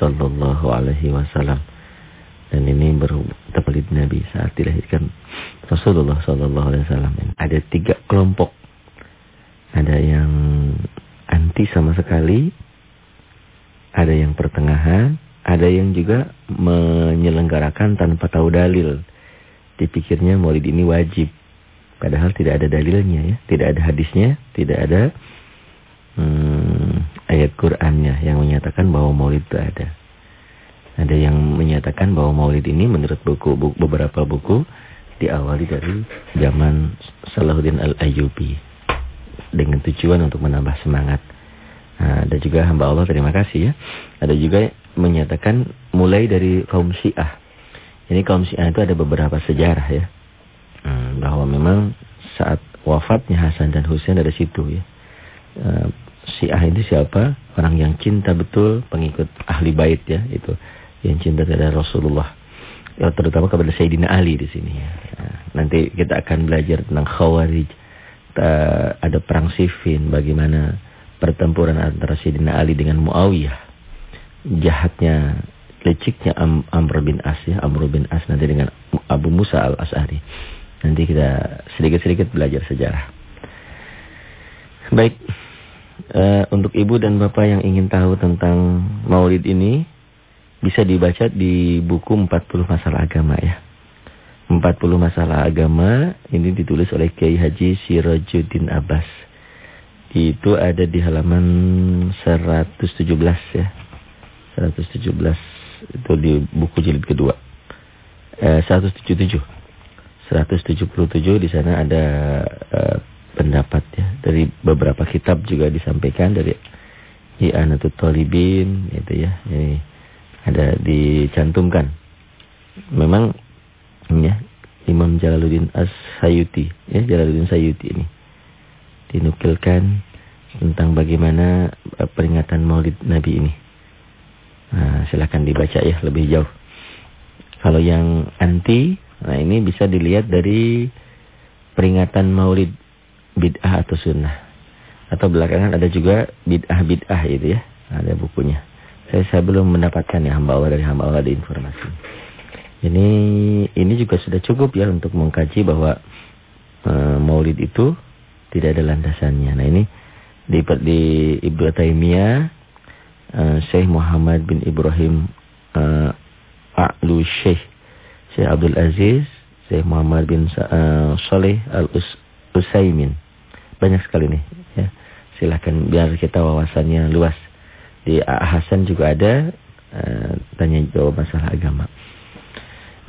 Sallallahu Alaihi Wasallam. Dan ini bertepalid Nabi saat dilahirkan Rasulullah Sallallahu Alaihi Wasallam. Ada tiga kelompok. Ada yang anti sama sekali. Ada yang pertengahan. Ada yang juga menyelenggarakan tanpa tahu dalil. Dipikirnya maulid ini wajib. Padahal tidak ada dalilnya ya. Tidak ada hadisnya. Tidak ada hmm, ayat Qur'annya yang menyatakan bahwa maulid itu ada. Ada yang menyatakan bahwa maulid ini menurut buku, buku beberapa buku diawali dari zaman Salahuddin Al-Ayyubi dengan tujuan untuk menambah semangat. Nah, ada juga hamba Allah terima kasih ya. Ada juga menyatakan mulai dari kaum Syiah. Ini kaum Syiah itu ada beberapa sejarah ya. Hmm, bahwa memang saat wafatnya Hasan dan Husain dari situ ya. Syiah ini siapa? Orang yang cinta betul pengikut ahli bait ya itu yang cinta kepada Rasulullah. Ya, terutama kepada Sayyidina Ali di sini ya. Nanti kita akan belajar tentang Khawarij. ada perang Siffin, bagaimana pertempuran antara Sayyidina Ali dengan Muawiyah. Jahatnya, leciknya Am Amr bin As ya, Amr bin As nanti dengan Abu Musa al-As'ari. Nanti kita sedikit-sedikit belajar sejarah. Baik, uh, untuk ibu dan bapak yang ingin tahu tentang maulid ini, bisa dibaca di buku 40 masalah agama ya. 40 masalah agama ini ditulis oleh Kiai Haji Sirajuddin Abbas. Itu ada di halaman 117 ya. 117 itu di buku jilid kedua. Eh, 177. 177 di sana ada eh, pendapat ya dari beberapa kitab juga disampaikan dari I'anatul Talibin itu ya. Ini ada dicantumkan. Memang ya Imam Jalaluddin As-Sayuti ya Jalaluddin Sayuti ini dinukilkan tentang bagaimana eh, peringatan Maulid Nabi ini. Nah, silakan dibaca ya lebih jauh. Kalau yang anti, nah ini bisa dilihat dari peringatan Maulid bid'ah atau sunnah. Atau belakangan ada juga bid'ah-bid'ah itu ya, ada bukunya. Saya, saya belum mendapatkan ya hamba Allah dari hamba Allah di informasi. Ini ini juga sudah cukup ya untuk mengkaji bahwa e, Maulid itu tidak ada landasannya. Nah ini di di Ibnu Taimiyah e, Syekh Muhammad bin Ibrahim e, A'lu Syekh Syekh Abdul Aziz Syekh Muhammad bin e, Saleh Al Usaimin. Banyak sekali nih ya. Silakan biar kita wawasannya luas. Di Hasan juga ada uh, tanya jawab masalah agama.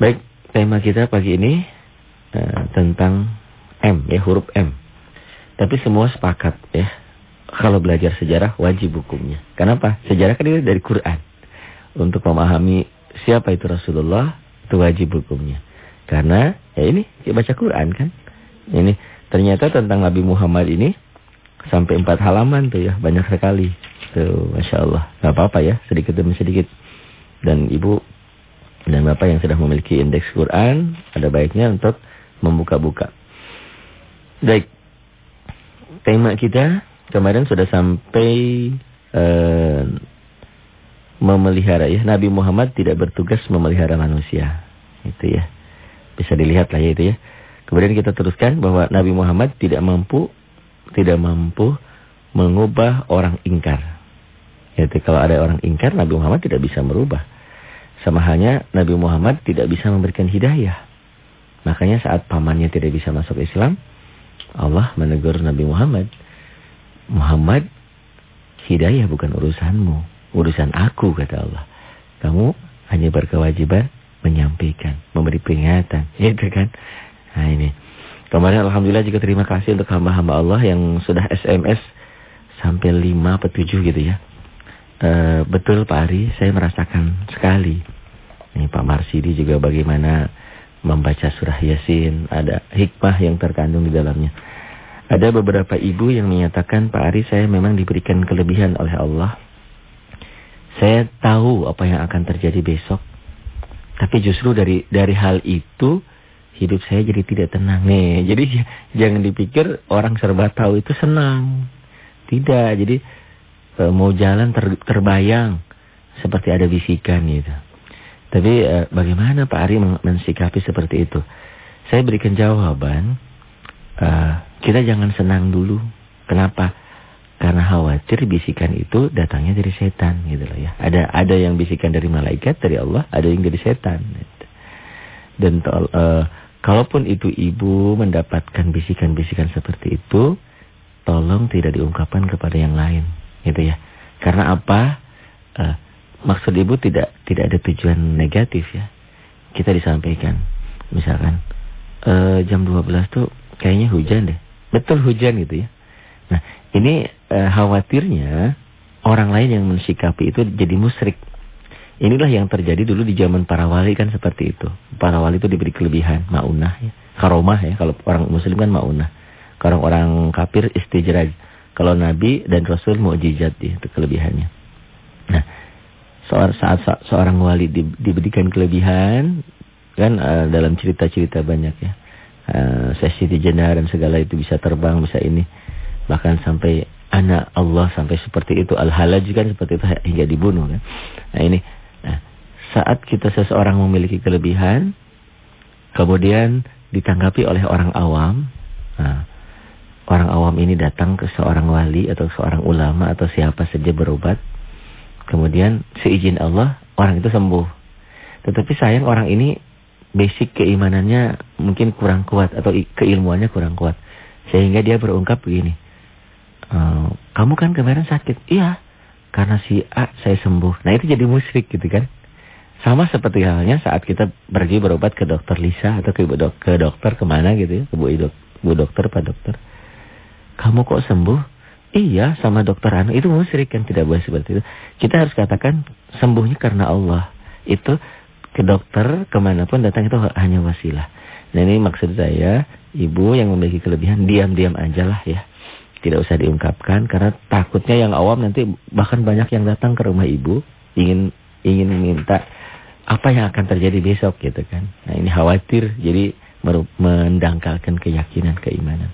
Baik, tema kita pagi ini uh, tentang M ya, huruf M. Tapi semua sepakat ya. Kalau belajar sejarah wajib hukumnya. Kenapa? Sejarah kan dari Quran. Untuk memahami siapa itu Rasulullah, itu wajib hukumnya. Karena ya ini baca Quran kan. Ini ternyata tentang Nabi Muhammad ini sampai empat halaman tuh ya, banyak sekali. Tuh, Masya Allah. Gak apa-apa ya, sedikit demi sedikit. Dan ibu dan bapak yang sudah memiliki indeks Quran, ada baiknya untuk membuka-buka. Baik. Tema kita kemarin sudah sampai uh, memelihara ya. Nabi Muhammad tidak bertugas memelihara manusia. Itu ya. Bisa dilihat lah ya itu ya. Kemudian kita teruskan bahwa Nabi Muhammad tidak mampu tidak mampu mengubah orang ingkar. Yaitu kalau ada orang ingkar, Nabi Muhammad tidak bisa merubah. Sama halnya Nabi Muhammad tidak bisa memberikan hidayah. Makanya saat pamannya tidak bisa masuk Islam, Allah menegur Nabi Muhammad. Muhammad, hidayah bukan urusanmu. Urusan aku, kata Allah. Kamu hanya berkewajiban menyampaikan, memberi peringatan. Itu kan? Nah ini. Kemarin Alhamdulillah juga terima kasih untuk hamba-hamba Allah yang sudah SMS sampai 5 atau 7 gitu ya. E, betul Pak Ari, saya merasakan sekali. Nih Pak Marsidi juga bagaimana membaca surah Yasin, ada hikmah yang terkandung di dalamnya. Ada beberapa ibu yang menyatakan, Pak Ari saya memang diberikan kelebihan oleh Allah. Saya tahu apa yang akan terjadi besok. Tapi justru dari dari hal itu hidup saya jadi tidak tenang nih. Jadi jangan dipikir orang serba tahu itu senang. Tidak. Jadi e, mau jalan ter, terbayang seperti ada bisikan gitu. Tapi eh, bagaimana Pak Ari mensikapi seperti itu? Saya berikan jawaban, uh, kita jangan senang dulu. Kenapa? Karena khawatir bisikan itu datangnya dari setan gitu loh ya. Ada ada yang bisikan dari malaikat, dari Allah, ada yang dari setan. Gitu. Dan uh, kalaupun itu ibu mendapatkan bisikan-bisikan seperti itu, tolong tidak diungkapkan kepada yang lain, gitu ya. Karena apa? Uh, maksud ibu tidak tidak ada tujuan negatif ya. Kita disampaikan, misalkan uh, jam 12 tuh kayaknya hujan deh. Betul hujan gitu ya. Nah, ini uh, khawatirnya orang lain yang mensikapi itu jadi musyrik. Inilah yang terjadi dulu di zaman para wali kan seperti itu. Para wali itu diberi kelebihan, maunah ya. Karomah ya, kalau orang muslim kan maunah. Kalau orang kafir istijraj. Kalau nabi dan rasul mukjizat ya, itu kelebihannya. Nah, saat, seorang wali diberikan kelebihan, Kan uh, dalam cerita-cerita banyak ya. Uh, sesi di jendela dan segala itu bisa terbang, bisa ini. Bahkan sampai anak Allah sampai seperti itu. Al-Halaj kan seperti itu hingga dibunuh kan. Nah ini. Saat kita seseorang memiliki kelebihan. Kemudian ditanggapi oleh orang awam. Nah, orang awam ini datang ke seorang wali atau seorang ulama atau siapa saja berobat. Kemudian seizin Allah orang itu sembuh. Tetapi sayang orang ini basic keimanannya mungkin kurang kuat atau keilmuannya kurang kuat. Sehingga dia berungkap begini. E, kamu kan kemarin sakit. Iya. Karena si A saya sembuh. Nah itu jadi musyrik gitu kan. Sama seperti halnya saat kita pergi berobat ke dokter Lisa atau ke, dok ke dokter ke mana gitu ya. Ke Bu, dok Bu dokter, Pak dokter. Kamu kok sembuh? Iya sama dokter Anu. Itu musyrik kan tidak boleh seperti itu. Kita harus katakan sembuhnya karena Allah. Itu ke dokter, ke mana pun datang itu hanya wasilah. Nah ini maksud saya, ibu yang memiliki kelebihan, diam-diam aja lah ya. Tidak usah diungkapkan, karena takutnya yang awam nanti bahkan banyak yang datang ke rumah ibu, ingin ingin minta apa yang akan terjadi besok gitu kan. Nah ini khawatir, jadi mendangkalkan keyakinan, keimanan.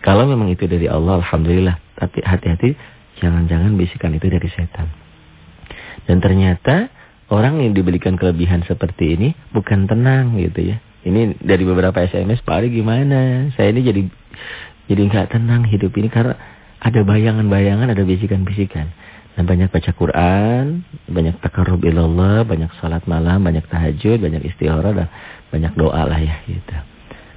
Kalau memang itu dari Allah, Alhamdulillah. Tapi hati-hati, jangan-jangan bisikan itu dari setan. Dan ternyata orang yang diberikan kelebihan seperti ini bukan tenang gitu ya. Ini dari beberapa SMS, Pak Ari gimana? Saya ini jadi jadi nggak tenang hidup ini karena ada bayangan-bayangan, ada bisikan-bisikan. Dan banyak baca Quran, banyak takarrub ilallah, banyak salat malam, banyak tahajud, banyak istihara dan banyak doa lah ya gitu.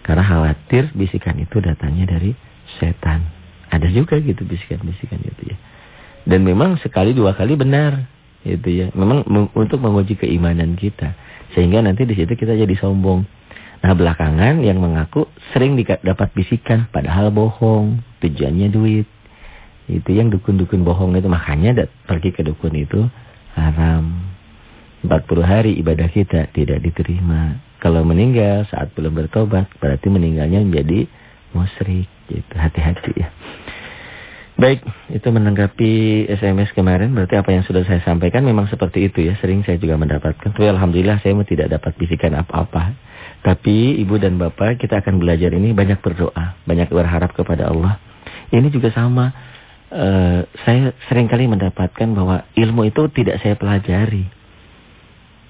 Karena khawatir bisikan itu datangnya dari setan. Ada juga gitu bisikan-bisikan itu ya. Dan memang sekali dua kali benar itu ya. Memang untuk menguji keimanan kita. Sehingga nanti di situ kita jadi sombong. Nah belakangan yang mengaku sering dapat bisikan padahal bohong. Tujuannya duit. Itu yang dukun-dukun bohong itu. Makanya pergi ke dukun itu haram. 40 hari ibadah kita tidak diterima. Kalau meninggal saat belum bertobat berarti meninggalnya menjadi musyrik. Gitu. Hati-hati ya. Baik, itu menanggapi SMS kemarin, berarti apa yang sudah saya sampaikan memang seperti itu ya, sering saya juga mendapatkan. Tapi Alhamdulillah saya tidak dapat bisikan apa-apa. Tapi Ibu dan Bapak, kita akan belajar ini banyak berdoa, banyak berharap kepada Allah. Ini juga sama, uh, saya sering kali mendapatkan bahwa ilmu itu tidak saya pelajari.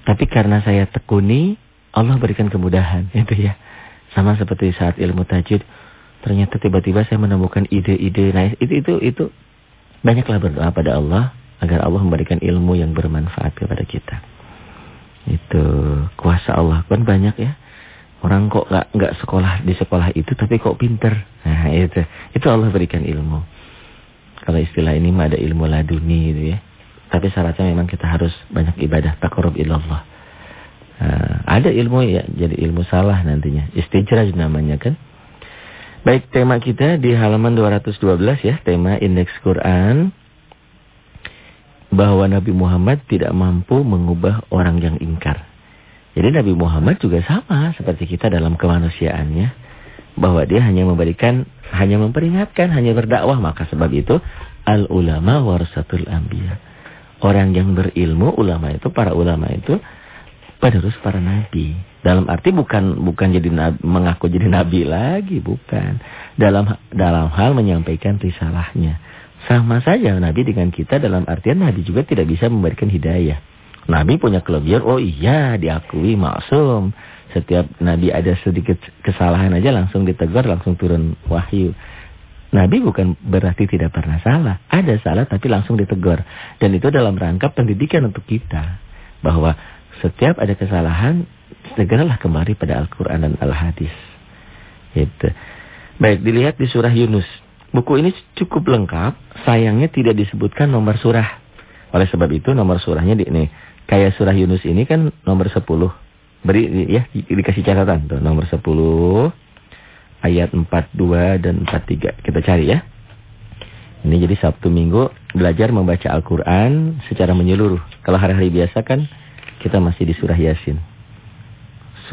Tapi karena saya tekuni, Allah berikan kemudahan, itu ya. Sama seperti saat ilmu tajud ternyata tiba-tiba saya menemukan ide-ide nah itu itu itu banyaklah berdoa pada Allah agar Allah memberikan ilmu yang bermanfaat kepada kita. Itu kuasa Allah. Kan banyak ya. Orang kok nggak nggak sekolah di sekolah itu tapi kok pinter. Nah itu. Itu Allah berikan ilmu kalau istilah ini mah ada ilmu laduni itu ya tapi syaratnya memang kita harus banyak ibadah takarub ilallah nah, ada ilmu ya jadi ilmu salah nantinya istijraj namanya kan Baik, tema kita di halaman 212 ya, tema indeks Quran. Bahwa Nabi Muhammad tidak mampu mengubah orang yang ingkar. Jadi Nabi Muhammad juga sama seperti kita dalam kemanusiaannya. Bahwa dia hanya memberikan, hanya memperingatkan, hanya berdakwah. Maka sebab itu, al-ulama warasatul anbiya. Orang yang berilmu, ulama itu, para ulama itu, penerus para nabi. Dalam arti bukan bukan jadi nabi, mengaku jadi nabi lagi, bukan. Dalam dalam hal menyampaikan risalahnya. Sama saja Nabi dengan kita dalam artian Nabi juga tidak bisa memberikan hidayah. Nabi punya kelebihan, oh iya diakui maksum. Setiap Nabi ada sedikit kesalahan aja langsung ditegur, langsung turun wahyu. Nabi bukan berarti tidak pernah salah. Ada salah tapi langsung ditegur. Dan itu dalam rangka pendidikan untuk kita. Bahwa setiap ada kesalahan, segeralah kembali pada Al-Quran dan Al-Hadis. Itu. Baik, dilihat di surah Yunus. Buku ini cukup lengkap, sayangnya tidak disebutkan nomor surah. Oleh sebab itu nomor surahnya di ini. Kayak surah Yunus ini kan nomor 10. Beri ya di, dikasih catatan tuh nomor 10 ayat 42 dan 43. Kita cari ya. Ini jadi Sabtu Minggu belajar membaca Al-Qur'an secara menyeluruh. Kalau hari-hari biasa kan kita masih di surah Yasin.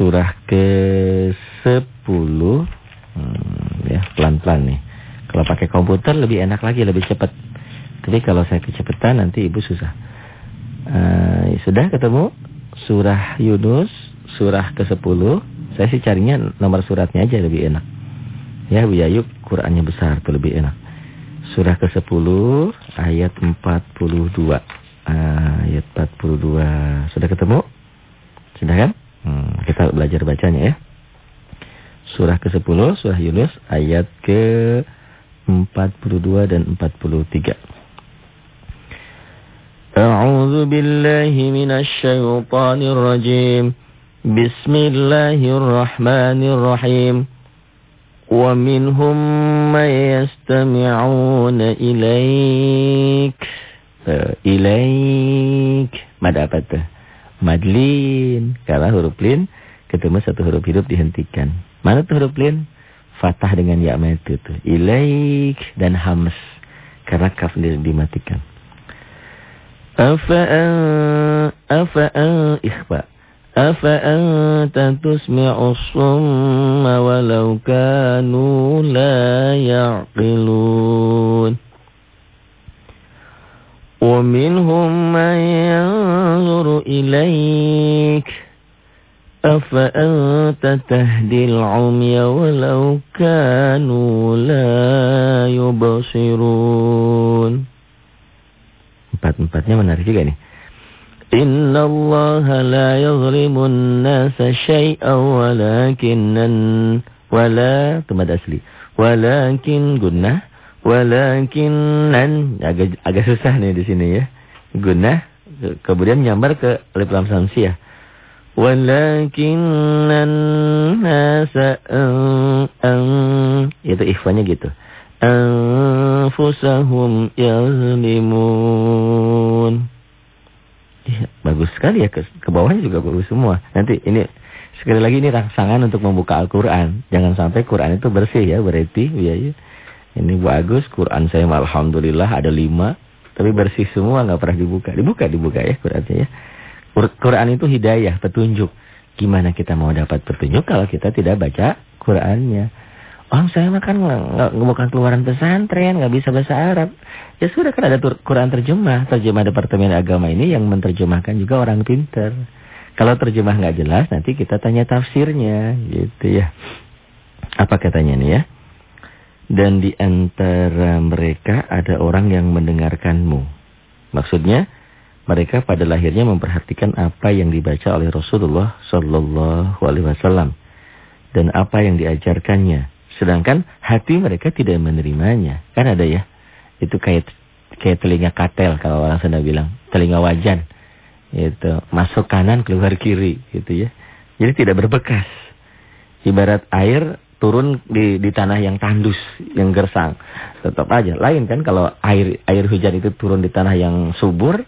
Surah ke-10 hmm, ya pelan-pelan nih. Kalau pakai komputer lebih enak lagi, lebih cepat. Tapi kalau saya kecepatan nanti Ibu susah. Uh, sudah ketemu surah Yunus surah ke-10. Saya sih carinya nomor suratnya aja lebih enak. Ya Bu Yayu, Qurannya besar tuh lebih enak. Surah ke-10 ayat 42. Ayat 42. Sudah ketemu? Sudah kan? Hmm, kita belajar bacanya ya. Surah ke-10, surah Yunus ayat ke-42 dan 43. A'udzu billahi minasy syaithanir Bismillahirrahmanirrahim. Wa minhum man yastami'una ilaik. Uh, ilaik. Mad apa tuh? Madlin. Kalau huruf lin ketemu satu huruf hidup dihentikan. Mana tuh huruf lin? Fatah dengan ya itu tuh. Ilaik dan hams. Karena kaf dimatikan. Afa'an afa'an ikhfa. أفأنت تسمع الصم ولو كانوا لا يعقلون ومنهم من ينظر إليك أفأنت تهدي العمي ولو كانوا لا يبصرون Empat-empatnya menarik juga nih. إن الله لا يظلم الناس شيئا ولكن ولا tempat asli walakin gunnah walakinan agak agak susah nih di sini ya gunnah kemudian nyambar ke alif lam samsiah walakinan nasa itu ikhwanya gitu anfusahum yazlimun Ya, bagus sekali ya ke, ke bawahnya juga bagus semua. Nanti ini sekali lagi ini rangsangan untuk membuka Al-Qur'an. Jangan sampai Quran itu bersih ya, berarti ya, ya. Ini bagus Quran saya alhamdulillah ada lima, tapi bersih semua nggak pernah dibuka. Dibuka dibuka ya Qurannya ya. Quran itu hidayah, petunjuk. Gimana kita mau dapat petunjuk kalau kita tidak baca Qurannya? Om saya makan nggak bukan keluaran pesantren, nggak bisa bahasa Arab. Ya sudah kan ada Quran terjemah, terjemah Departemen Agama ini yang menerjemahkan juga orang pinter. Kalau terjemah nggak jelas, nanti kita tanya tafsirnya, gitu ya. Apa katanya nih ya? Dan di antara mereka ada orang yang mendengarkanmu. Maksudnya, mereka pada lahirnya memperhatikan apa yang dibaca oleh Rasulullah Shallallahu Alaihi Wasallam dan apa yang diajarkannya Sedangkan hati mereka tidak menerimanya. Kan ada ya. Itu kayak kayak telinga katel kalau orang sana bilang. Telinga wajan. Itu masuk kanan keluar kiri gitu ya. Jadi tidak berbekas. Ibarat air turun di di tanah yang tandus, yang gersang. Tetap aja. Lain kan kalau air air hujan itu turun di tanah yang subur,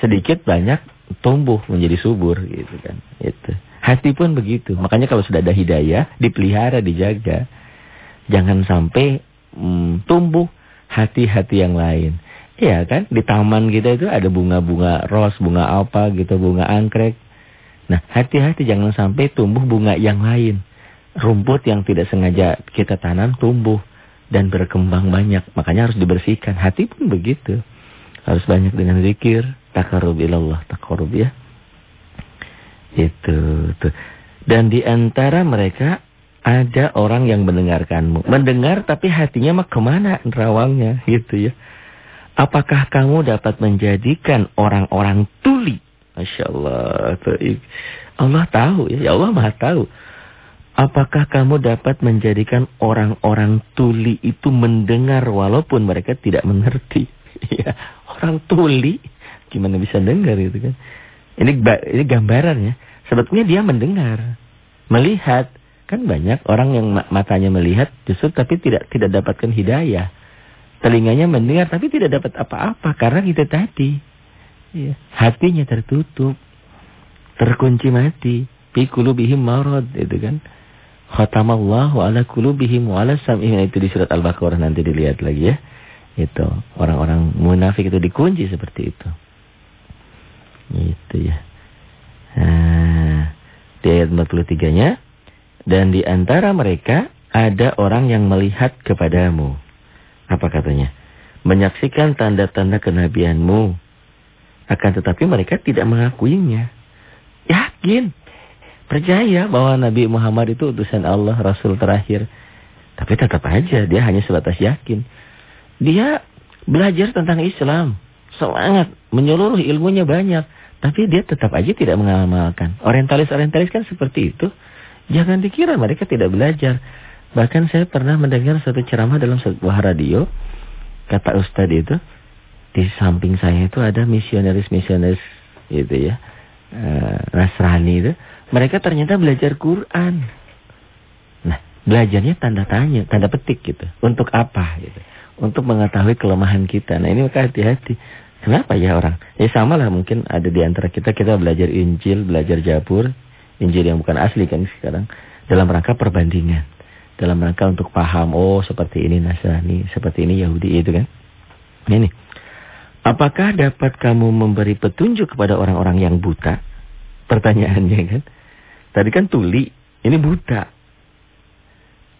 sedikit banyak tumbuh menjadi subur gitu kan. Itu. Hati pun begitu. Makanya kalau sudah ada hidayah, dipelihara, dijaga. Jangan sampai hmm, tumbuh hati-hati yang lain. Iya kan? Di taman kita itu ada bunga-bunga ros, bunga apa gitu, bunga anggrek. Nah, hati-hati jangan sampai tumbuh bunga yang lain. Rumput yang tidak sengaja kita tanam tumbuh dan berkembang banyak. Makanya harus dibersihkan. Hati pun begitu. Harus banyak dengan zikir, takarub ilallah, takarub ya. Itu tuh. Dan di antara mereka ada orang yang mendengarkanmu. Mendengar tapi hatinya mah ke mana nerawangnya gitu ya. Apakah kamu dapat menjadikan orang-orang tuli? Masya Allah. Allah tahu ya. Ya Allah maha tahu. Apakah kamu dapat menjadikan orang-orang tuli itu mendengar walaupun mereka tidak mengerti? ya, orang tuli gimana bisa dengar itu kan? Ini ini gambarannya. Sebetulnya dia mendengar, melihat. Kan banyak orang yang matanya melihat justru tapi tidak tidak dapatkan hidayah. Telinganya mendengar tapi tidak dapat apa-apa karena itu tadi. Ya, hatinya tertutup. Terkunci mati. Fi kulubihim marad itu kan. Khatamallahu ala kulubihim wa ala sam'ihim itu di surat Al-Baqarah nanti dilihat lagi ya. Itu orang-orang munafik itu dikunci seperti itu. Itu ya. Nah, di ayat 43-nya dan di antara mereka ada orang yang melihat kepadamu apa katanya? Menyaksikan tanda-tanda kenabianmu. Akan tetapi mereka tidak mengakuinya. Yakin. Percaya bahwa Nabi Muhammad itu utusan Allah, Rasul terakhir. Tapi tetap aja dia hanya sebatas yakin. Dia belajar tentang Islam. Semangat. Menyeluruh ilmunya banyak. Tapi dia tetap aja tidak mengamalkan. Orientalis-orientalis kan seperti itu. Jangan dikira mereka tidak belajar. Bahkan saya pernah mendengar satu ceramah dalam sebuah radio. Kata Ustadz itu, di samping saya itu ada misionaris-misionaris gitu ya. Uh, Nasrani itu. Mereka ternyata belajar Quran. Nah, belajarnya tanda tanya, tanda petik gitu. Untuk apa gitu. Untuk mengetahui kelemahan kita. Nah, ini maka hati-hati. Kenapa ya orang? Ya sama lah mungkin ada di antara kita, kita belajar Injil, belajar Jabur. Injil yang bukan asli kan sekarang. Dalam rangka perbandingan dalam rangka untuk paham oh seperti ini Nasrani, seperti ini Yahudi itu kan. Ini. Apakah dapat kamu memberi petunjuk kepada orang-orang yang buta? Pertanyaannya kan. Tadi kan tuli, ini buta.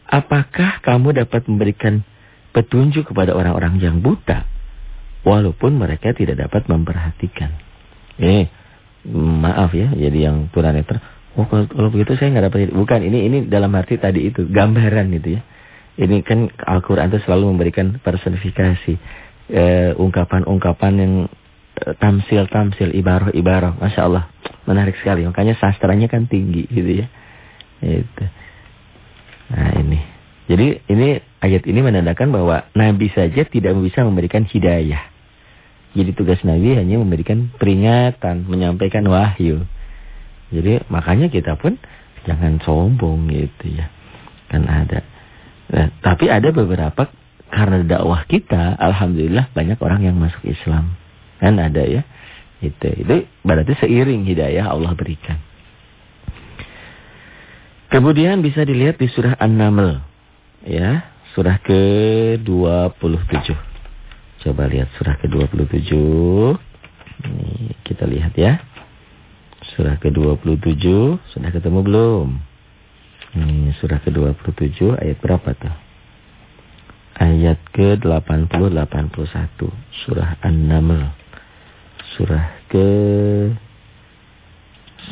Apakah kamu dapat memberikan petunjuk kepada orang-orang yang buta walaupun mereka tidak dapat memperhatikan? Eh, maaf ya, jadi yang tunanetra Oh kalau, begitu saya nggak dapat bukan ini ini dalam arti tadi itu gambaran itu ya. Ini kan Al-Qur'an itu selalu memberikan personifikasi eh, ungkapan-ungkapan uh, yang tamsil-tamsil ibarah-ibarah. Masya Allah menarik sekali. Makanya sastranya kan tinggi gitu ya. Itu. Nah ini. Jadi ini ayat ini menandakan bahwa Nabi saja tidak bisa memberikan hidayah. Jadi tugas Nabi hanya memberikan peringatan, menyampaikan wahyu. Jadi makanya kita pun jangan sombong gitu ya. Kan ada. Nah, tapi ada beberapa karena dakwah kita alhamdulillah banyak orang yang masuk Islam. Kan ada ya. Itu itu berarti seiring hidayah Allah berikan. Kemudian bisa dilihat di surah An-Naml ya, surah ke-27. Coba lihat surah ke-27. Ini kita lihat ya. Surah ke-27 sudah ketemu belum? Ini surah ke-27 ayat berapa tuh? Ayat ke-80 81 surah An-Naml. Surah ke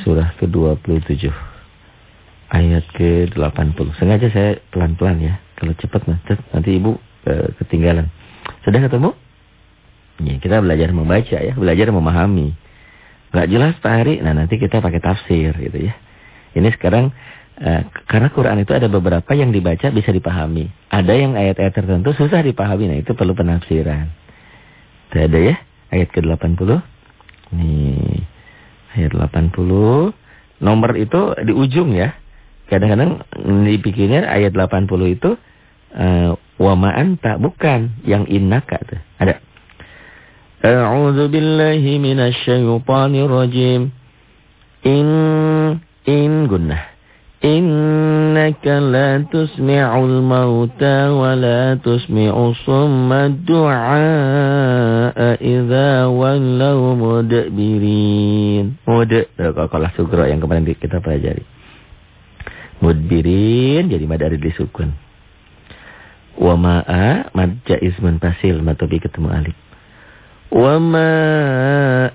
surah ke-27 ayat ke-80. Sengaja saya pelan-pelan ya. Kalau cepat macet nanti Ibu e, ketinggalan. Sudah ketemu? Ya, kita belajar membaca ya, belajar memahami. Gak jelas Pak Hari, nah nanti kita pakai tafsir gitu ya. Ini sekarang uh, karena Quran itu ada beberapa yang dibaca bisa dipahami. Ada yang ayat-ayat tertentu susah dipahami, nah itu perlu penafsiran. Itu ada ya, ayat ke-80. Nih, ayat 80. Nomor itu di ujung ya. Kadang-kadang dipikirnya ayat 80 itu uh, wa tak bukan yang innaka tuh. Ada أعوذ بالله من الشيطان الرجيم إن إن قلنا إنك لا تسمع الموتى ولا تسمع الصم الدعاء إذا ولوا مدبرين مد kalau sugro yang kemarin kita pelajari mudbirin jadi mad ada disukun wa ma'a mad jaiz munfasil matobi ketemu alif وما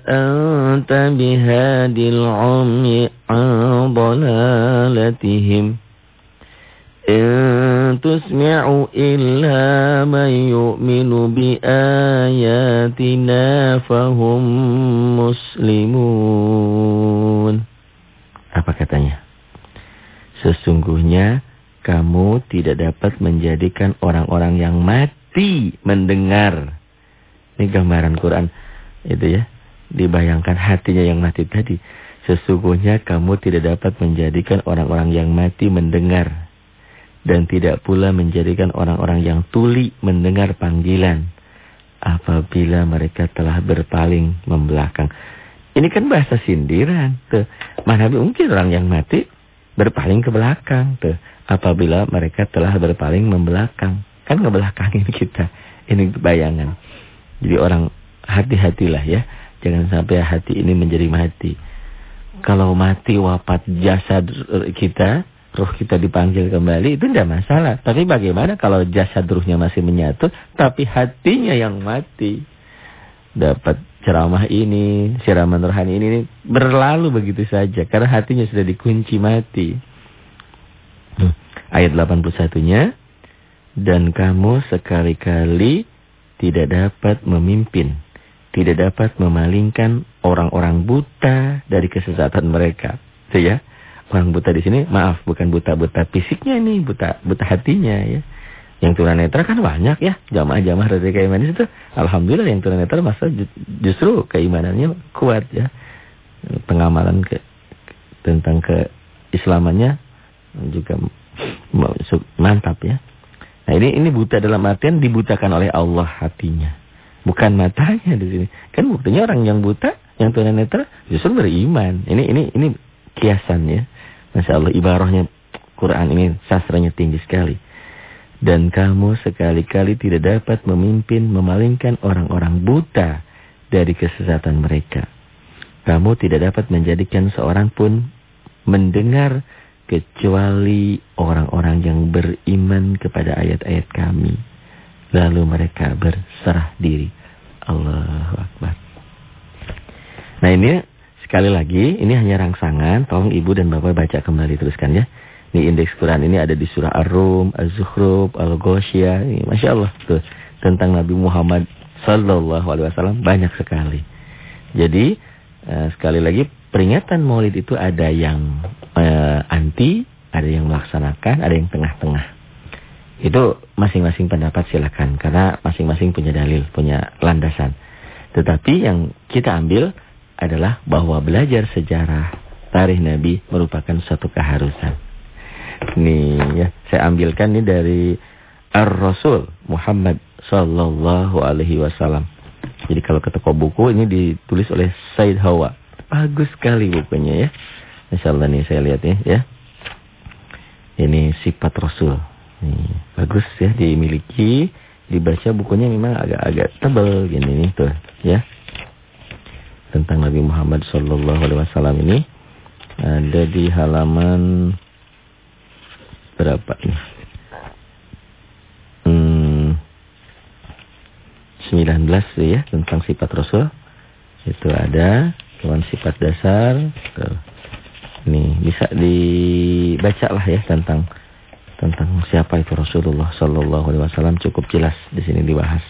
أنت بهاد العمي عن ضلالتهم In tusmi'u illa man yu'minu bi ayatina fahum muslimun. Apa katanya? Sesungguhnya kamu tidak dapat menjadikan orang-orang yang mati mendengar. ini gambaran Quran. Itu ya. Dibayangkan hatinya yang mati tadi. Sesungguhnya kamu tidak dapat menjadikan orang-orang yang mati mendengar dan tidak pula menjadikan orang-orang yang tuli mendengar panggilan apabila mereka telah berpaling membelakang. Ini kan bahasa sindiran. Tuh. Mana mungkin orang yang mati berpaling ke belakang. Tuh. Apabila mereka telah berpaling membelakang. Kan ngebelakangin kita. Ini bayangan. Jadi orang hati-hatilah ya. Jangan sampai hati ini menjadi mati. Kalau mati wafat jasad kita ruh kita dipanggil kembali itu tidak masalah. Tapi bagaimana kalau jasad ruhnya masih menyatu tapi hatinya yang mati? Dapat ceramah ini, siraman rohani ini berlalu begitu saja karena hatinya sudah dikunci mati. Ayat 81-nya dan kamu sekali-kali tidak dapat memimpin, tidak dapat memalingkan orang-orang buta dari kesesatan mereka. Itu ya. Orang buta di sini, maaf, bukan buta-buta fisiknya nih, buta buta hatinya ya. Yang tunanetra kan banyak ya, jamaah-jamaah dari keimanan itu. Alhamdulillah yang tunanetra masa justru keimanannya kuat ya. Pengamalan ke, tentang keislamannya juga mantap ya. Nah ini ini buta dalam artian dibutakan oleh Allah hatinya. Bukan matanya di sini. Kan buktinya orang yang buta, yang tunanetra justru beriman. Ini ini ini kiasan ya. Masya Allah ibarahnya Quran ini sastranya tinggi sekali. Dan kamu sekali-kali tidak dapat memimpin, memalingkan orang-orang buta dari kesesatan mereka. Kamu tidak dapat menjadikan seorang pun mendengar kecuali orang-orang yang beriman kepada ayat-ayat kami. Lalu mereka berserah diri. Allahu Akbar. Nah ini Sekali lagi, ini hanya rangsangan. Tolong ibu dan bapak baca kembali teruskan ya. Ini indeks Quran ini ada di surah Ar-Rum, Az-Zukhruf, Al-Ghoshiyah. Masya Allah. Tuh, tentang Nabi Muhammad Sallallahu Alaihi Wasallam banyak sekali. Jadi, uh, sekali lagi peringatan maulid itu ada yang uh, anti, ada yang melaksanakan, ada yang tengah-tengah. Itu masing-masing pendapat silakan. Karena masing-masing punya dalil, punya landasan. Tetapi yang kita ambil adalah bahwa belajar sejarah tarikh Nabi merupakan suatu keharusan. Nih ya, saya ambilkan ini dari Ar-Rasul Muhammad sallallahu alaihi wasallam. Jadi kalau ke toko buku ini ditulis oleh Said Hawa. Bagus sekali bukunya ya. Insyaallah nih saya lihat ya, ya. Ini sifat Rasul. Nih, bagus ya dimiliki, dibaca bukunya memang agak-agak tebal gini nih tuh, ya tentang Nabi Muhammad Sallallahu Alaihi Wasallam ini ada di halaman berapa nih? Hmm, 19 ya tentang sifat Rasul itu ada tuan sifat dasar tuh. Nih bisa dibaca lah ya tentang tentang siapa itu Rasulullah Sallallahu Alaihi Wasallam cukup jelas di sini dibahas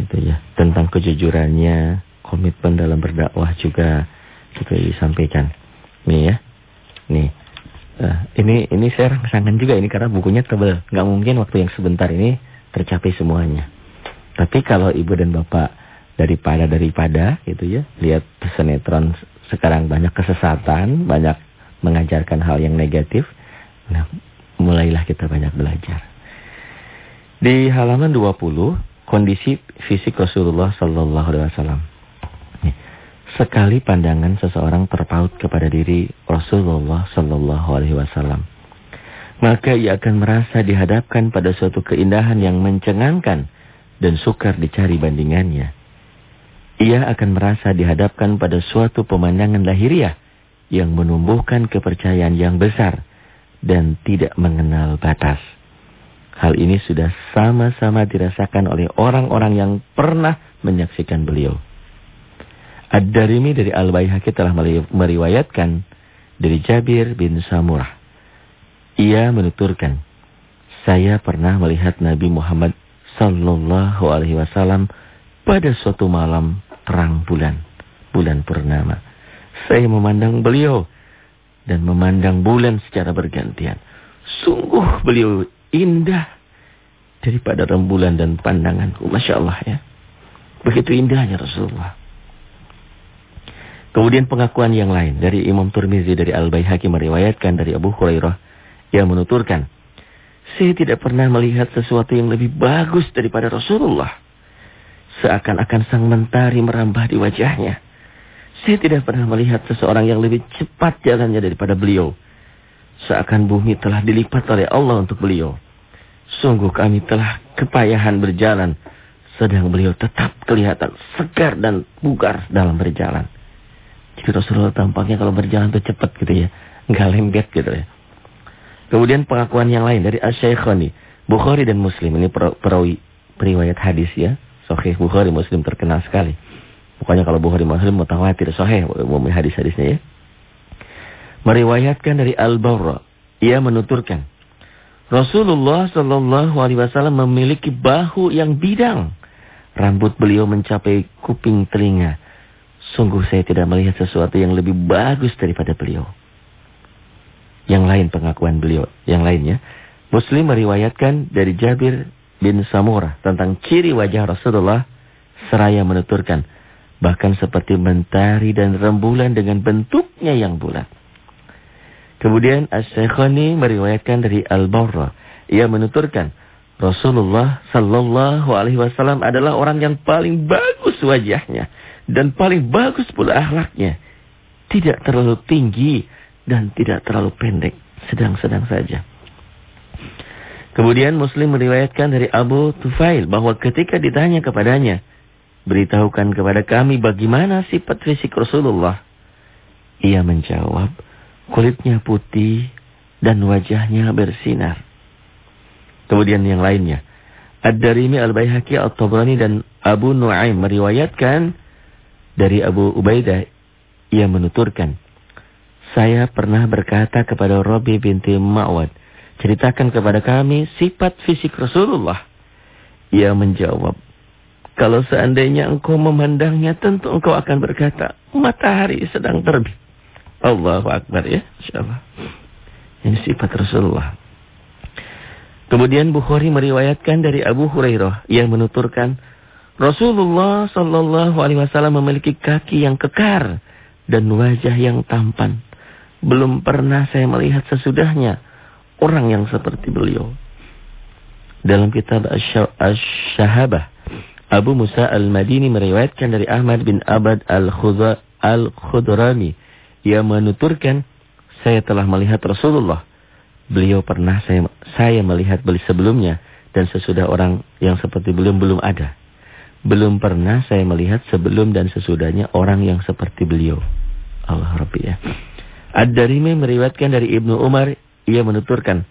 itu ya tentang kejujurannya komitmen dalam berdakwah juga juga disampaikan. Nih ya. Nih. Uh, ini ini saya rangsangan juga ini karena bukunya tebal. Nggak mungkin waktu yang sebentar ini tercapai semuanya. Tapi kalau ibu dan bapak daripada daripada gitu ya, lihat senetron sekarang banyak kesesatan, banyak mengajarkan hal yang negatif. Nah, mulailah kita banyak belajar. Di halaman 20, kondisi fisik Rasulullah sallallahu alaihi wasallam. Sekali pandangan seseorang terpaut kepada diri Rasulullah Sallallahu Alaihi Wasallam, maka ia akan merasa dihadapkan pada suatu keindahan yang mencengangkan dan sukar dicari bandingannya. Ia akan merasa dihadapkan pada suatu pemandangan lahiriah yang menumbuhkan kepercayaan yang besar dan tidak mengenal batas. Hal ini sudah sama-sama dirasakan oleh orang-orang yang pernah menyaksikan beliau. Ad-Darimi dari Al-Baihaqi telah meriwayatkan dari Jabir bin Samurah. Ia menuturkan, saya pernah melihat Nabi Muhammad sallallahu alaihi wasallam pada suatu malam terang bulan, bulan purnama. Saya memandang beliau dan memandang bulan secara bergantian. Sungguh beliau indah daripada rembulan dan pandanganku. Masya Allah ya. Begitu indahnya Rasulullah. Kemudian pengakuan yang lain dari Imam Turmizi dari Al-Baihaqi meriwayatkan dari Abu Hurairah yang menuturkan, saya tidak pernah melihat sesuatu yang lebih bagus daripada Rasulullah. Seakan-akan sang mentari merambah di wajahnya. Saya tidak pernah melihat seseorang yang lebih cepat jalannya daripada beliau. Seakan bumi telah dilipat oleh Allah untuk beliau. Sungguh kami telah kepayahan berjalan. Sedang beliau tetap kelihatan segar dan bugar dalam berjalan. Jadi Rasulullah tampaknya kalau berjalan itu cepat gitu ya. Enggak lembek gitu ya. Kemudian pengakuan yang lain dari Asy-Syaikhaini, Bukhari dan Muslim ini perawi periwayat hadis ya. Sahih Bukhari Muslim terkenal sekali. Pokoknya kalau Bukhari Muslim mutawatir sahih umum hadis-hadisnya ya. Meriwayatkan dari Al-Barra, ia menuturkan Rasulullah Shallallahu alaihi wasallam memiliki bahu yang bidang. Rambut beliau mencapai kuping telinga. Sungguh saya tidak melihat sesuatu yang lebih bagus daripada beliau yang lain pengakuan beliau, yang lainnya. Muslim meriwayatkan dari Jabir bin Samurah tentang ciri wajah Rasulullah seraya menuturkan bahkan seperti mentari dan rembulan dengan bentuknya yang bulat. Kemudian As-Syekhani meriwayatkan dari Al-Barra, ia menuturkan Rasulullah sallallahu alaihi wasallam adalah orang yang paling bagus wajahnya dan paling bagus pula akhlaknya. Tidak terlalu tinggi dan tidak terlalu pendek, sedang-sedang saja. Kemudian Muslim meriwayatkan dari Abu Tufail bahwa ketika ditanya kepadanya, beritahukan kepada kami bagaimana sifat fisik Rasulullah. Ia menjawab, kulitnya putih dan wajahnya bersinar. Kemudian yang lainnya, Ad-Darimi Al-Baihaqi At-Tabrani dan Abu Nuaim meriwayatkan dari Abu Ubaidah ia menuturkan saya pernah berkata kepada Robi binti Ma'wad, ceritakan kepada kami sifat fisik Rasulullah. Ia menjawab, kalau seandainya engkau memandangnya tentu engkau akan berkata, matahari sedang terbit. Allahu Akbar ya, insyaAllah. Ini sifat Rasulullah. Kemudian Bukhari meriwayatkan dari Abu Hurairah yang menuturkan, Rasulullah Sallallahu Alaihi Wasallam memiliki kaki yang kekar dan wajah yang tampan. Belum pernah saya melihat sesudahnya orang yang seperti beliau. Dalam kitab Ash-Shahabah, Abu Musa Al-Madini meriwayatkan dari Ahmad bin Abad Al-Khudrami. Ia menuturkan, saya telah melihat Rasulullah. Beliau pernah saya, saya melihat beli sebelumnya dan sesudah orang yang seperti beliau belum ada. Belum pernah saya melihat sebelum dan sesudahnya orang yang seperti beliau. Allah Rabbi ya. Ad-Darimi meriwayatkan dari Ibnu Umar, ia menuturkan,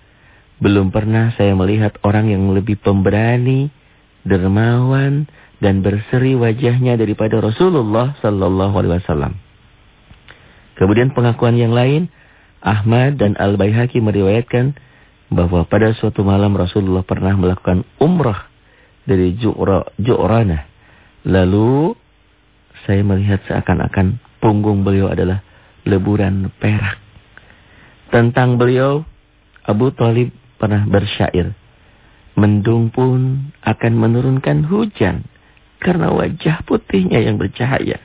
belum pernah saya melihat orang yang lebih pemberani, dermawan, dan berseri wajahnya daripada Rasulullah sallallahu alaihi wasallam. Kemudian pengakuan yang lain, Ahmad dan Al-Baihaqi meriwayatkan bahwa pada suatu malam Rasulullah pernah melakukan umrah dari Ju'rana. Lalu saya melihat seakan-akan punggung beliau adalah leburan perak. Tentang beliau, Abu Talib pernah bersyair. Mendung pun akan menurunkan hujan karena wajah putihnya yang bercahaya.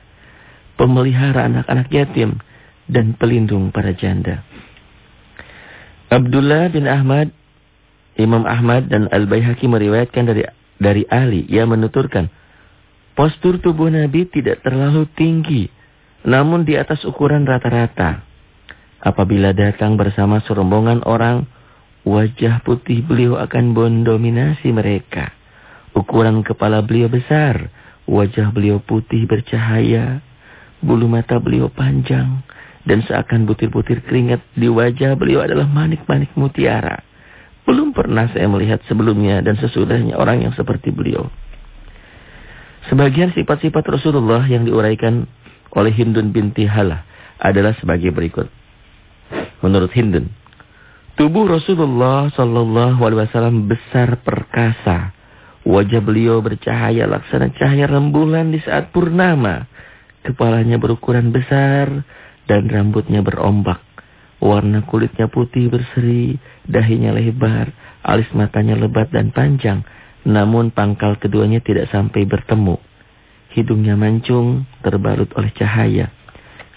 Pemelihara anak-anak yatim dan pelindung para janda. Abdullah bin Ahmad, Imam Ahmad dan Al-Baihaqi meriwayatkan dari dari Ali yang menuturkan postur tubuh Nabi tidak terlalu tinggi namun di atas ukuran rata-rata. Apabila datang bersama serombongan orang, wajah putih beliau akan mendominasi mereka. Ukuran kepala beliau besar, wajah beliau putih bercahaya, bulu mata beliau panjang, dan seakan butir-butir keringat di wajah beliau adalah manik-manik mutiara. Belum pernah saya melihat sebelumnya dan sesudahnya orang yang seperti beliau. Sebagian sifat-sifat Rasulullah yang diuraikan oleh Hindun binti Halah adalah sebagai berikut. Menurut Hindun, Tubuh Rasulullah Sallallahu Alaihi Wasallam besar perkasa. Wajah beliau bercahaya laksana cahaya rembulan di saat purnama. Kepalanya berukuran besar dan rambutnya berombak. Warna kulitnya putih berseri, dahinya lebar, alis matanya lebat dan panjang. Namun pangkal keduanya tidak sampai bertemu. Hidungnya mancung, terbalut oleh cahaya.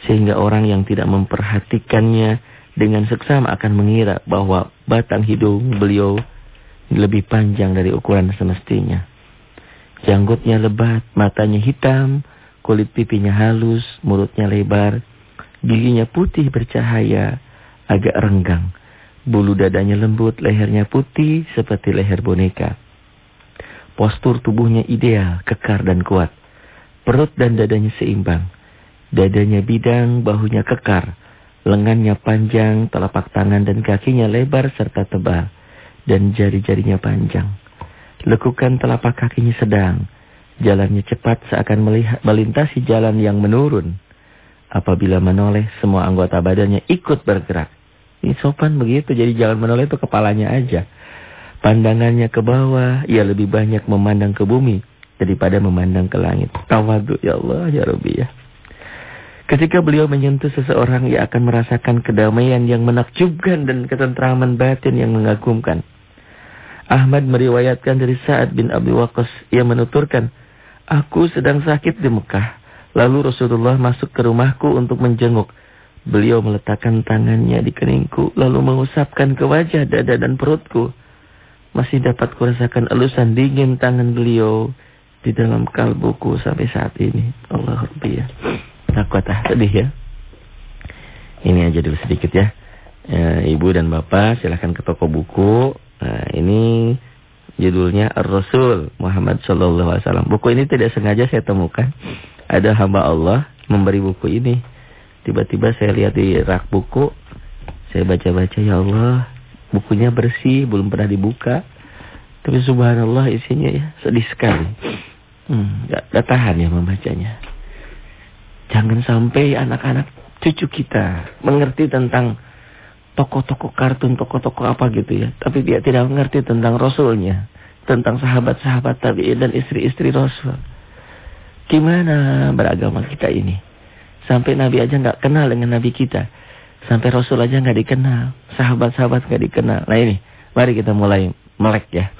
Sehingga orang yang tidak memperhatikannya dengan seksama akan mengira bahwa batang hidung beliau lebih panjang dari ukuran semestinya. Janggutnya lebat, matanya hitam, kulit pipinya halus, mulutnya lebar, giginya putih bercahaya, agak renggang. Bulu dadanya lembut, lehernya putih seperti leher boneka. Postur tubuhnya ideal, kekar dan kuat. Perut dan dadanya seimbang. Dadanya bidang, bahunya kekar. Lengannya panjang, telapak tangan dan kakinya lebar serta tebal dan jari-jarinya panjang. Lekukan telapak kakinya sedang. Jalannya cepat seakan melihat, melintasi jalan yang menurun. Apabila menoleh, semua anggota badannya ikut bergerak. Ini sopan begitu, jadi jangan menoleh itu kepalanya aja. Pandangannya ke bawah, ia lebih banyak memandang ke bumi daripada memandang ke langit. Tawadu ya Allah, ya Rabbi ya. Ketika beliau menyentuh seseorang, ia akan merasakan kedamaian yang menakjubkan dan ketentraman batin yang mengagumkan. Ahmad meriwayatkan dari Sa'ad bin Abi Waqqas yang menuturkan, Aku sedang sakit di Mekah. Lalu Rasulullah masuk ke rumahku untuk menjenguk. Beliau meletakkan tangannya di keningku, lalu mengusapkan ke wajah, dada dan perutku. Masih dapat kurasakan elusan dingin tangan beliau di dalam kalbuku sampai saat ini. Allah Rabbi ya. Takut ah, sedih ya. Ini aja dulu sedikit ya. E, Ibu dan Bapak silahkan ke toko buku. Nah, ini judulnya Ar-Rasul Muhammad sallallahu alaihi wasallam. Buku ini tidak sengaja saya temukan. Ada hamba Allah memberi buku ini. Tiba-tiba saya lihat di rak buku, saya baca-baca ya Allah, bukunya bersih, belum pernah dibuka. Tapi subhanallah isinya ya sedih sekali. Hmm, gak tahan ya membacanya. Jangan sampai anak-anak cucu kita mengerti tentang tokoh-tokoh kartun, tokoh-tokoh apa gitu ya. Tapi dia tidak mengerti tentang Rasulnya. Tentang sahabat-sahabat tabi'in dan istri-istri Rasul. Gimana beragama kita ini? Sampai Nabi aja nggak kenal dengan Nabi kita. Sampai Rasul aja nggak dikenal. Sahabat-sahabat nggak dikenal. Nah ini, mari kita mulai melek ya.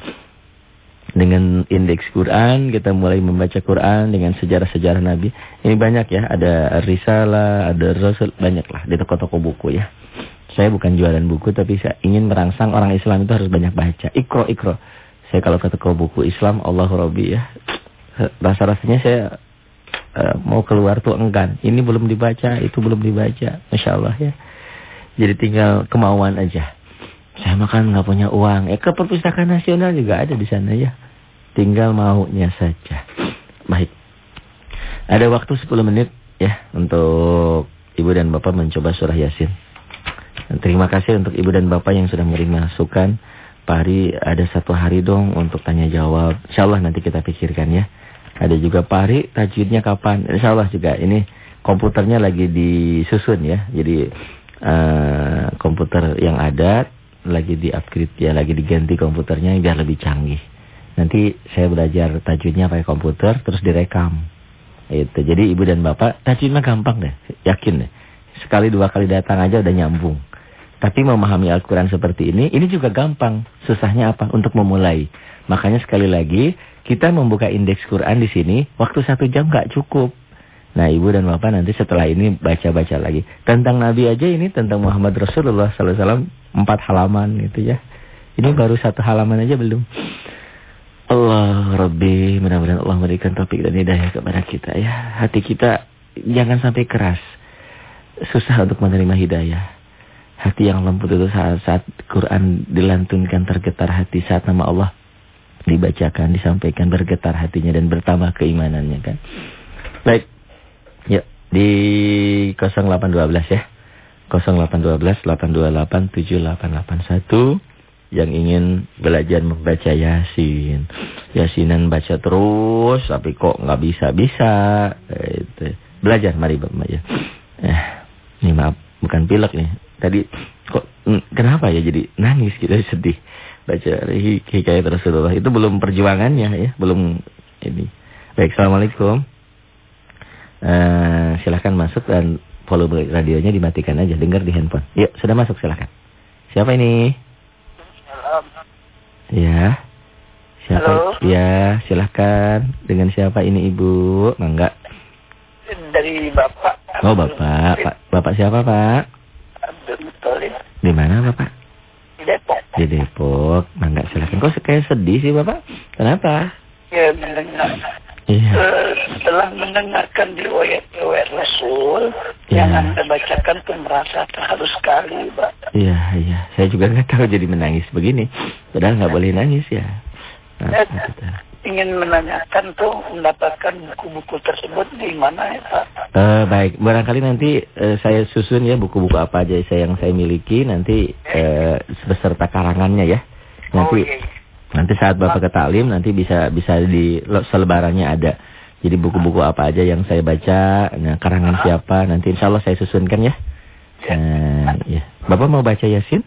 Dengan indeks Quran, kita mulai membaca Quran dengan sejarah-sejarah Nabi. Ini banyak ya, ada Risalah, ada Rasul, banyak lah di toko-toko buku ya. Saya bukan jualan buku tapi saya ingin merangsang orang Islam itu harus banyak baca. Ikro, ikro. Saya kalau ke toko buku Islam, Allah Rabbi ya. Rasa-rasanya saya uh, mau keluar tuh enggan. Ini belum dibaca, itu belum dibaca. Masya Allah ya. Jadi tinggal kemauan aja. Saya makan nggak punya uang. Eh ke perpustakaan nasional juga ada di sana ya. Tinggal maunya saja. Baik. Ada waktu 10 menit ya untuk Ibu dan Bapak mencoba surah Yasin. Terima kasih untuk Ibu dan Bapak yang sudah menerima masukan. Pak Hari ada satu hari dong untuk tanya jawab. Insya Allah nanti kita pikirkan ya. Ada juga Pak Hari tajwidnya kapan? Insya Allah juga ini komputernya lagi disusun ya. Jadi uh, komputer yang ada lagi di upgrade ya, lagi diganti komputernya biar lebih canggih. Nanti saya belajar tajwidnya pakai komputer terus direkam. Itu. Jadi ibu dan bapak tajwidnya gampang deh, yakin deh. Sekali dua kali datang aja udah nyambung. Tapi memahami Al-Quran seperti ini, ini juga gampang. Susahnya apa? Untuk memulai. Makanya sekali lagi, kita membuka indeks Quran di sini, waktu satu jam nggak cukup. Nah ibu dan bapak nanti setelah ini baca-baca lagi. Tentang Nabi aja ini, tentang Muhammad Rasulullah SAW, empat halaman gitu ya. Ini baru satu halaman aja belum. Allah Rabbi, mudah-mudahan Allah memberikan topik dan hidayah kepada kita ya. Hati kita jangan sampai keras. Susah untuk menerima hidayah. Hati yang lembut itu saat, saat Quran dilantunkan tergetar hati saat nama Allah dibacakan, disampaikan bergetar hatinya dan bertambah keimanannya kan. Baik. Yuk di 0812 ya. 0812 828 7881 yang ingin belajar membaca Yasin. Yasinan baca terus tapi kok nggak bisa-bisa. Belajar mari Bapak ya. Eh, ini maaf bukan pilek nih. Tadi kok mm, kenapa ya jadi nangis gitu sedih baca hikayat Rasulullah itu belum perjuangannya ya belum ini baik assalamualaikum uh, silahkan masuk dan volume radionya dimatikan aja dengar di handphone yuk sudah masuk silahkan siapa ini ya siapa Halo. ya silahkan dengan siapa ini ibu mangga dari Bapak. oh bapak pak bapak siapa pak Abdul di mana bapak di Depok. Di Depok. Mangga silakan. Kok kayak sedih sih Bapak? Kenapa? Ya mendengar. Iya. Setelah mendengarkan riwayat-riwayat Rasul Ya. yang Anda bacakan tuh merasa terharu sekali, Pak. Iya, iya. Saya juga nggak tahu jadi menangis begini. Padahal nggak boleh nangis ya. Nah, Eh, ingin menanyakan tuh mendapatkan buku-buku tersebut di mana ya, Pak? Eh, baik, barangkali nanti eh, saya susun ya buku-buku apa aja saya yang saya miliki nanti eh, beserta karangannya ya. Nanti Oh, iya, iya. Nanti saat Bapak ke taklim nanti bisa bisa di selebarannya ada. Jadi buku-buku apa aja yang saya baca, nah karangan siapa nanti insya Allah saya susunkan ya. Nah, ya. Bapak mau baca Yasin?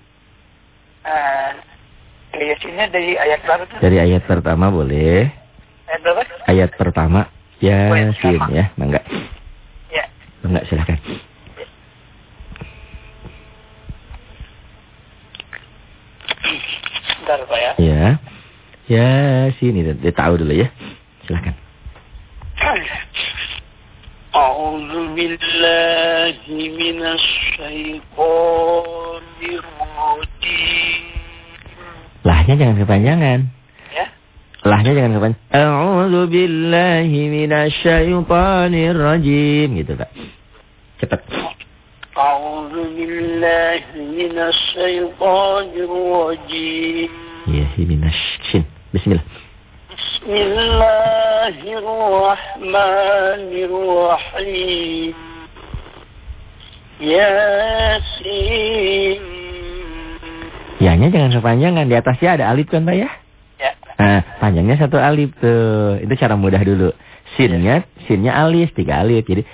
Eh, Yasinnya dari ayat berapa? Dari ayat pertama boleh. Ayat berapa? Ayat pertama Yasin pertama. ya, Mangga. Ya. Mangga silakan. Bentar, Pak ya. Ya. Yasin ini dia tahu dulu ya. Silakan. أعوذ بالله من الشيطان الرجيم Lahnya jangan kepanjangan. ya Lahnya jangan kepanjangan. A'udzu billahi minasyaitonir rajim gitu, Pak. Cepat. أعوذ بالله من الشيطان الرجيم Ya, minasyin. Bismillah. بسم الله الرحمن الرحيم ياسين Ya-nya jangan kepanjangan. Di atasnya ada alif kan, Pak ya? ya Nah, panjangnya satu alif tuh. Itu cara mudah dulu. Sinnya, sinnya alif, tiga alif. Jadi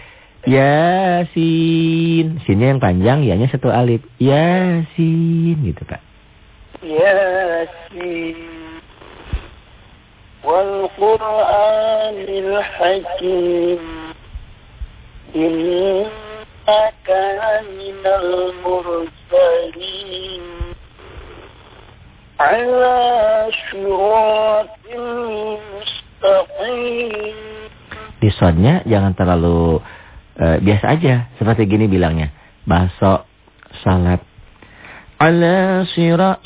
Yasin. Sinnya yang panjang, ianya satu alif. Yasin gitu, Pak. Yasin. Wal Qur'anil Hakim. Innaka minal mursalin. Ala syuratin mustaqim. Di jangan terlalu e, biasa aja seperti gini bilangnya. Baso salat ala sirat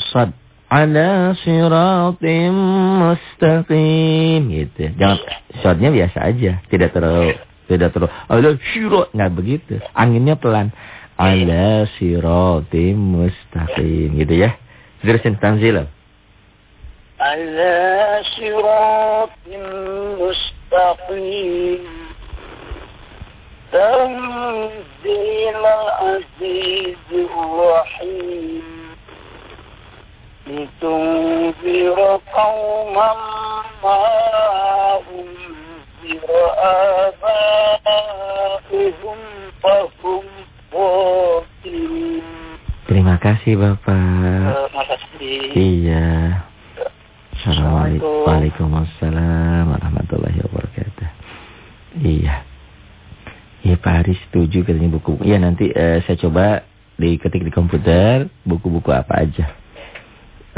ala siratim mustaqim gitu. Jangan iya. shortnya biasa aja, tidak terlalu iya. tidak terlalu ala sirat nggak begitu. Anginnya pelan. Iya. Ala siratim mustaqim gitu ya. Terusin tanzil. Ala siratim mustaqim تنزيل العزيز الرحيم لتنذر قوما ما أنذر آباؤهم فهم غافلون Terima kasih Bapak. Terima kasih. Iya. Assalamualaikum. Assalamualaikum. Waalaikumsalam Haris setuju katanya buku. Iya nanti eh, saya coba diketik di komputer buku-buku apa aja.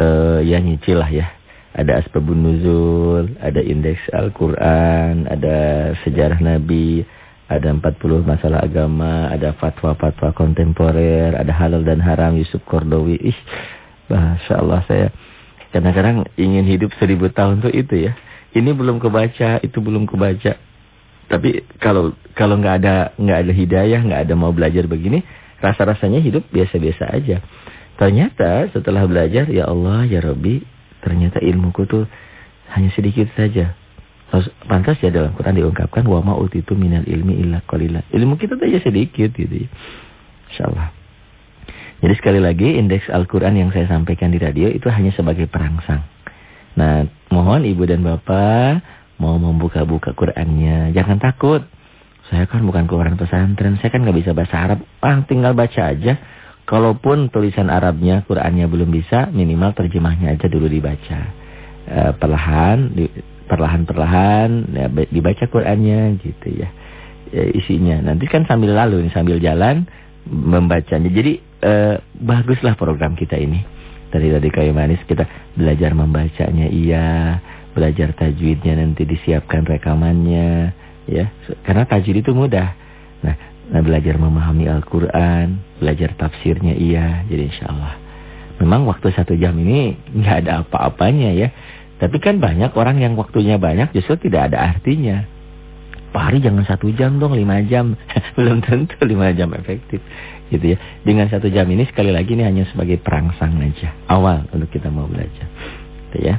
Eh ya nyicil lah ya. Ada Asbabun Nuzul, ada Indeks Al-Quran, ada Sejarah Nabi, ada 40 masalah agama, ada fatwa-fatwa kontemporer, ada halal dan haram Yusuf Kordowi. Ih, Masya Allah saya kadang-kadang ingin hidup seribu tahun tuh itu ya. Ini belum kebaca, itu belum kebaca. Tapi kalau kalau nggak ada nggak ada hidayah, nggak ada mau belajar begini, rasa-rasanya hidup biasa-biasa aja. Ternyata setelah belajar, ya Allah, ya Rabbi, ternyata ilmuku tuh hanya sedikit saja. Pantas ya dalam Quran diungkapkan wa ma utitu minal ilmi illa qalila. Ilmu kita tuh aja sedikit gitu ya. Insyaallah. Jadi sekali lagi indeks Al-Qur'an yang saya sampaikan di radio itu hanya sebagai perangsang. Nah, mohon Ibu dan Bapak mau membuka-buka Qur'annya, jangan takut. Saya kan bukan ke orang pesantren, saya kan nggak bisa bahasa Arab. Ah, tinggal baca aja. kalaupun tulisan Arabnya, Qurannya belum bisa, minimal terjemahnya aja dulu dibaca. E, perlahan, perlahan-perlahan ya, dibaca Qurannya gitu ya. E, isinya. Nanti kan sambil lalu, sambil jalan membacanya. Jadi e, baguslah program kita ini. Dari tadi kayu manis kita belajar membacanya iya, belajar tajwidnya nanti disiapkan rekamannya ya. Karena tajwid itu mudah. Nah, nah belajar memahami Al-Qur'an, belajar tafsirnya iya. Jadi insya Allah. Memang waktu satu jam ini nggak ada apa-apanya ya. Tapi kan banyak orang yang waktunya banyak justru tidak ada artinya. Pak Hari jangan satu jam dong, lima jam. Belum tentu lima jam efektif gitu ya. Dengan satu jam ini sekali lagi ini hanya sebagai perangsang aja, awal untuk kita mau belajar. Gitu ya.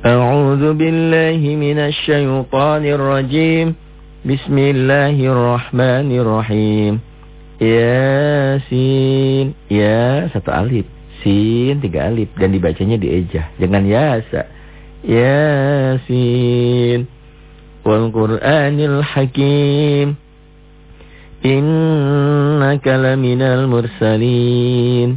A'udzu billahi minasy syaithanir rajim. Bismillahirrahmanirrahim. Yasin. Ya, satu alif. Sin, tiga alif. Dan dibacanya di ejah. Jangan yasa. Yasin. Wal Qur'anil Hakim. إنك لمن المرسلين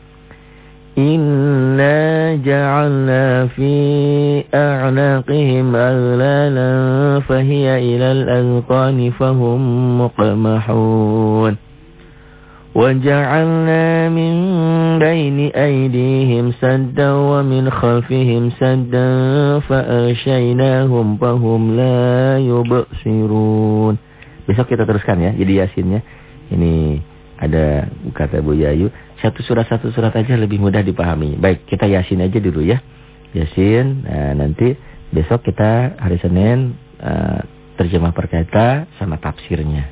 إنا جعلنا في أعناقهم أغلالا فهي إلى الأذقان فهم مقمحون وجعلنا من بين أيديهم سدا ومن خلفهم سدا فأغشيناهم فهم لا يبصرون Besok kita teruskan ya, jadi yasinnya. Ini ada kata Bu Yayu. Satu surat satu surat aja lebih mudah dipahami. Baik, kita Yasin aja dulu ya. Yasin, nah, nanti besok kita hari Senin uh, terjemah perkata sama tafsirnya.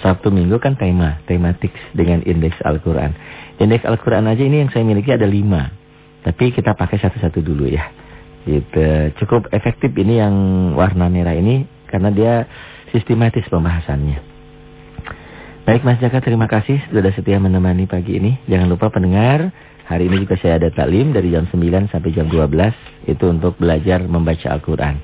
Sabtu Minggu kan tema, tematik dengan indeks Al-Quran. Indeks Al-Quran aja ini yang saya miliki ada lima. Tapi kita pakai satu-satu dulu ya. Gitu. Cukup efektif ini yang warna merah ini karena dia sistematis pembahasannya. Baik Mas Jaka, terima kasih sudah setia menemani pagi ini. Jangan lupa pendengar, hari ini juga saya ada taklim dari jam 9 sampai jam 12. Itu untuk belajar membaca Al-Quran.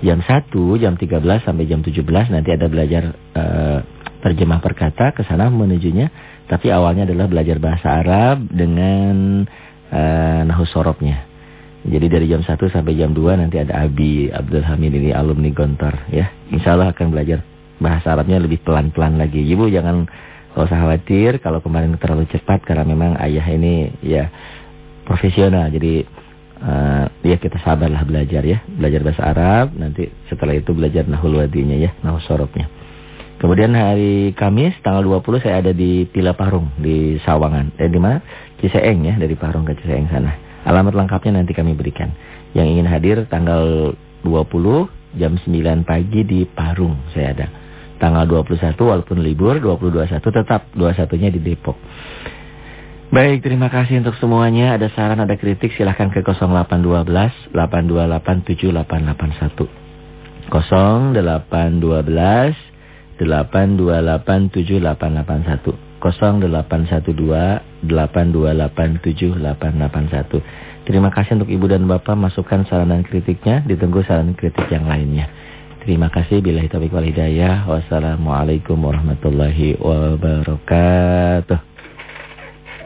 Jam 1, jam 13 sampai jam 17 nanti ada belajar uh, terjemah perkata ke sana menujunya. Tapi awalnya adalah belajar bahasa Arab dengan uh. Jadi dari jam 1 sampai jam 2 nanti ada Abi Abdul Hamid ini alumni Gontor ya. Insya Allah akan belajar bahasa Arabnya lebih pelan-pelan lagi. Ibu jangan gak usah khawatir kalau kemarin terlalu cepat karena memang ayah ini ya profesional. Jadi uh, ya kita sabarlah belajar ya. Belajar bahasa Arab, nanti setelah itu belajar nahul wadinya ya, nahul sorobnya. Kemudian hari Kamis tanggal 20 saya ada di Pila Parung di Sawangan. Eh di mana? Ciseeng ya, dari Parung ke Ciseeng sana. Alamat lengkapnya nanti kami berikan. Yang ingin hadir tanggal 20 jam 9 pagi di Parung saya ada tanggal 21 walaupun libur 2021 tetap 21-nya di Depok. Baik, terima kasih untuk semuanya. Ada saran, ada kritik silahkan ke 0812 828 7881. 0812 828 7881. 0812 828 7881. Terima kasih untuk Ibu dan Bapak masukkan saran dan kritiknya. Ditunggu saran kritik yang lainnya. Terima kasih bila taufiq wal. Wassalamualaikum warahmatullahi wabarakatuh.